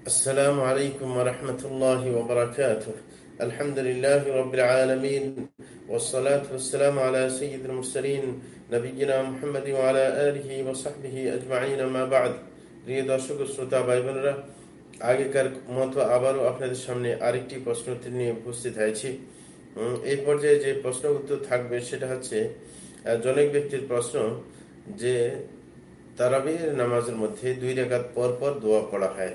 السلام عليكم ورحمة الله وبركاته الحمد لله رب العالمين والصلاة والسلام على سيد المرسلين نبينا محمد وعلى آله وصحبه أجمعين ما بعد প্রিয় দর্শক ও শ্রোতা ভাই বোনেরা আগেকার মতো আবারও আপনাদের সামনে আরেকটি প্রশ্ন নিয়ে উপস্থিত হয়েছি উম, এই পর্যায়ে যে প্রশ্ন উত্তর থাকবে সেটা হচ্ছে আহ, জনক ব্যক্তির প্রশ্ন যে তারাবির নামাজের মধ্যে দুই রেখাত পর পর দোয়া পড়া হয়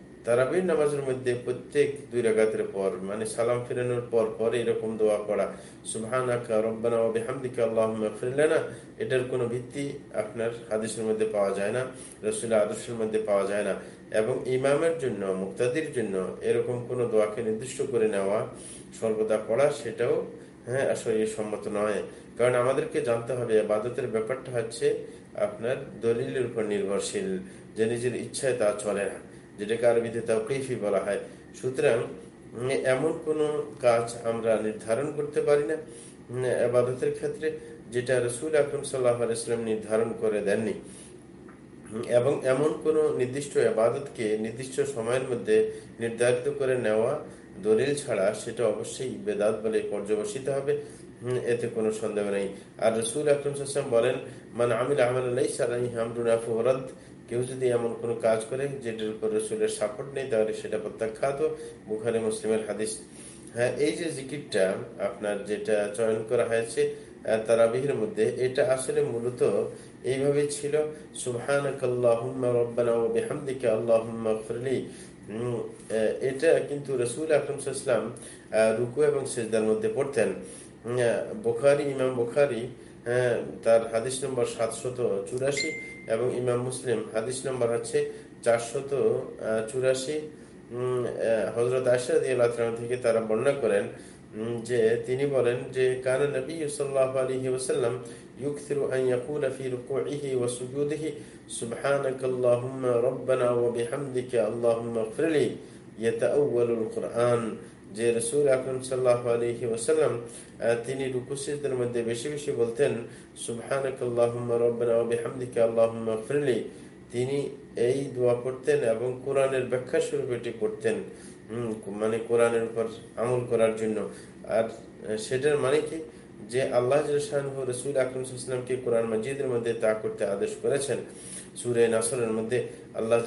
তারাবির নামাজের মধ্যে প্রত্যেক দুই রাগাতের পর মানে সালাম ফিরানোর পর পর এরকম দোয়া পড়া, সুবহানাকা এটার কোনো ভিত্তি আপনার হাদিসের মধ্যে পাওয়া যায় না, রাসূলের আদর্শের মধ্যে পাওয়া যায় না এবং ইমামের জন্য, মুক্তাদির জন্য এরকম কোনো দোয়াকে নির্দিষ্ট করে নেওয়া, সর্বদা পড়া সেটাও হ্যাঁ আসলে সম্মত নয়। কারণ আমাদেরকে জানতে হবে আবাদতের ব্যাপারটা হচ্ছে আপনার দলিলের উপর নির্ভরশীল, যে নিজের ইচ্ছায় তা চলে না। যেটাকে আরবিতে তাও কৈফি বলা হয়। সুতরাং এমন কোনো কাজ আমরা নির্ধারণ করতে পারি না আবাদতের ক্ষেত্রে, যেটা রসুল আকরম সাল্লাহ আলাইস্লাম নির্ধারণ করে দেননি। এবং এমন কোন নির্দিষ্ট আবাদতকে নির্দিষ্ট সময়ের মধ্যে নির্ধারিত করে নেওয়া দলিল ছাড়া সেটা অবশ্যই বেদাত বলে পর্যবসিত হবে। এতে কোনো সন্দেহ নেই। আর রসুল আকরম বলেন মানে আমির হামরুনা ফোরদ কেউ যদি এমন কোনো কাজ করে যেটার উপর রসুলের সাপোর্ট নেই তাহলে সেটা প্রত্যাখ্যাত। বুখারি মুসলিমের হাদিস। হ্যাঁ এই যে জিকিরটা আপনার যেটা চয়ন করা হয়েছে তারাবিহের মধ্যে এটা আসলে মূলত এইভাবে ছিল। আহ, এটা কিন্তু রসুল আকরম সাল্লাম রুকু এবং সেজদার মধ্যে পড়তেন। বুখারী ইমাম বুখারী হ্যাঁ, তার হাদিস নম্বর সাতশত চুরাশি এবং ইমাম মুসলিম হাদিস নম্বর হচ্ছে চারশত চুরাশি। হজরত থেকে তারা বর্ণনা করেন যে তিনি বলেন যে কানা নবী যে রসুল আকরম সাল্লাহ আলহি ওসাল্লাম তিনি রুকুসিদের মধ্যে বেশি বেশি বলতেন আল্লাহুম্মা তিনি এই দোয়া করতেন এবং কোরআনের ব্যাখ্যা স্বরূপ এটি করতেন মানে কোরআনের উপর আমল করার জন্য। আর সেটার মানে কি? যে আল্লাহ রসুল আকরম সাল্লামকে কোরআন মজিদের মধ্যে তা করতে আদেশ করেছেন। সুরে নাসরের মধ্যে আল্লাহ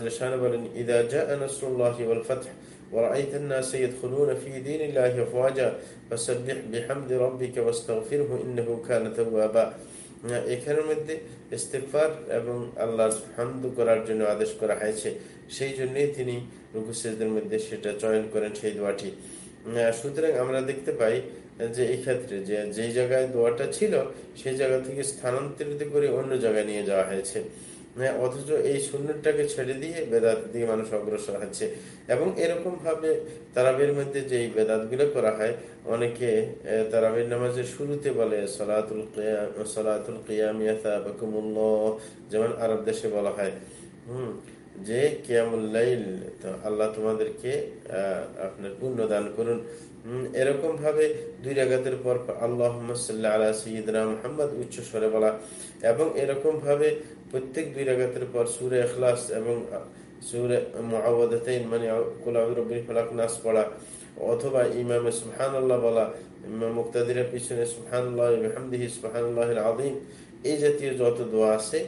বলেন, ইদা জা নসরুল্লাহি ওয়াল ফাতহ। ورأيت الناس يدخلون في دين الله أفواجا فسبح بحمد ربك واستغفره إنه كان توابا এখানের মধ্যে ইস্তেকফার এবং আল্লাহর হামদ করার জন্য আদেশ করা হয়েছে সেই জন্যই তিনি রুকুসেজদের মধ্যে সেটা চয়ন করেন সেই দোয়াটি আহ, সুতরাং আমরা দেখতে পাই যে এই ক্ষেত্রে যে যেই জায়গায় দোয়াটা ছিল সেই জায়গা থেকে স্থানান্তরিত করে অন্য জায়গায় নিয়ে যাওয়া হয়েছে হ্যাঁ, অথচ এই সুন্নতটাকে ছেড়ে দিয়ে বেদাত দিয়ে মানুষ অগ্রসর হচ্ছে। এবং এরকম ভাবে তারাবির মধ্যে যে এই বেদাতগুলো করা হয় অনেকে তারাবের নামাজের শুরুতে বলে সলাতুল কিয়াম সলাতুল কিয়ামিয়াতাবাকুমুল্লাহ যেমন আরব দেশে বলা হয়। হুম যে কিয়ামুল্লাইল আল্লাহ তোমাদেরকে আপনার পুণ্য দান করুন। এরকম ভাবে দুই রাগাতের পর আল্লাহ আলা সঈদনা মোহাম্মদ উচ্চ স্বরে বলা, এবং এরকম ভাবে প্রত্যেক দুই রাগাতের পর সুরে এখলাস এবং সুরে মুআওয়াদাতাইন মানে কুল আউযু বিরব্বিল নাস পড়া, অথবা ইমামে সুহান আল্লাহ বলা, ইমাম মুক্তাদিরের পিছনে সুবহানাল্লাহ ওয়া বিহামদিহি সুবহানাল্লাহিল আযীম, এই জাতীয় যত দোয়া আছে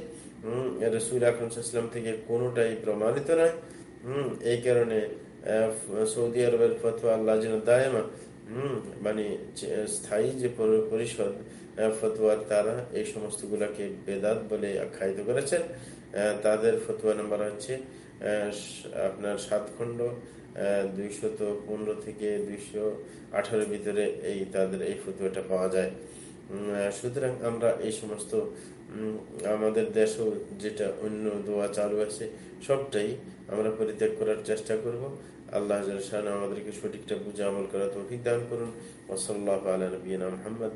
হম রসুল আকরম সাল্লাম থেকে কোনোটাই প্রমাণিত নয়। হম, এই কারণে সৌদি আরবের ফতোয়া আল্লাহ দায়মা। মানে স্থায়ী যে পরিষদ ফতোয়ার তারা এই সমস্ত গুলাকে বেদাত বলে আখ্যায়িত করেছেন। তাদের ফতোয়া নাম্বার হচ্ছে আপনার সাত খণ্ড দুইশত পনেরো থেকে দুইশো আঠারোর ভিতরে এই, তাদের এই ফতুয়াটা পাওয়া যায়। সুতরাং আমরা এই সমস্ত আমাদের দেশও যেটা অন্য দোয়া চালু আছে, সবটাই আমরা পরিত্যাগ করার চেষ্টা করব। আল্লাহ আমাদেরকে সঠিকটা বুঝে আমল করা তৌফিক দান করুন। ওসল্লাহ আলা নবীনা মোহাম্মদ।